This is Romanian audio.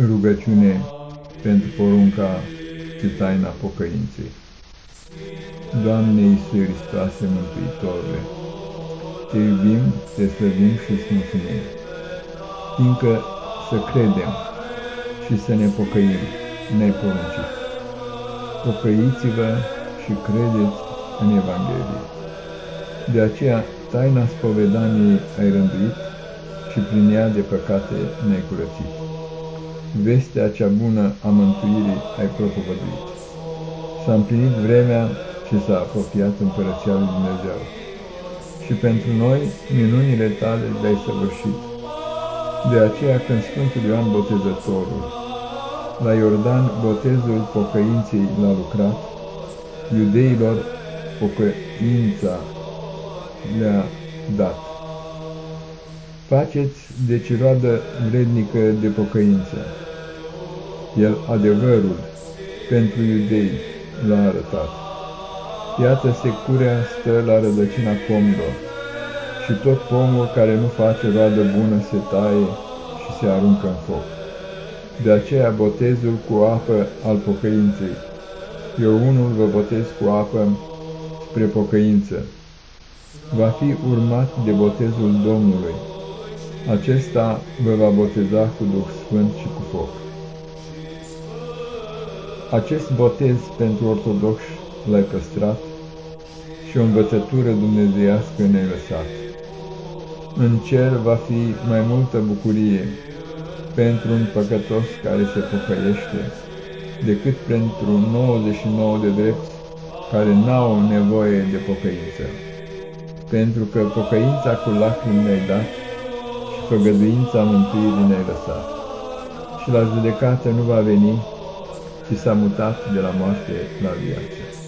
Rugăciune pentru porunca și taina pocăinței. Doamne Iisuse Hristoase Mântuitorule, Te iubim, Te slăvim și îți mulțumim, fiindcă să credem și să ne pocăim ne-ai poruncit. Pocăiți-vă și credeți în Evanghelie. De aceea, taina spovedaniei ai rânduit și prin ea de păcate ne-ai curățit vestea cea bună a mântuirii ai propovăduit. S-a împlinit vremea și s-a apropiat împărăția lui Dumnezeu. Și pentru noi minunile tale le-ai săvârșit. De aceea când Sfântul Ioan Botezătorul la Iordan botezul pocăinței l-a lucrat, iudeilor pocăința le-a dat. Faceți deci roadă vrednică de pocăință. El adevărul pentru iudei l-a arătat. Iată securea stă la rădăcina pomilor și tot pomul care nu face roadă bună se taie și se aruncă în foc. De aceea botezul cu apă al pocăinței. Eu unul vă botez cu apă spre pocăință. Va fi urmat de botezul Domnului acesta vă va boteza cu Duh Sfânt și cu foc. Acest botez pentru ortodoxi l-ai păstrat și o învățătură dumnezeiască ne-ai lăsat. În cer va fi mai multă bucurie pentru un păcătos care se pocăiește, decât pentru 99 de drepți care n-au nevoie de pocăință. Pentru că pocăința cu lacrimi ne-ai dat, făgăduința mântuirii ne-ai lăsat. Și la judecată nu va veni, ci s-a mutat de la moarte la viață.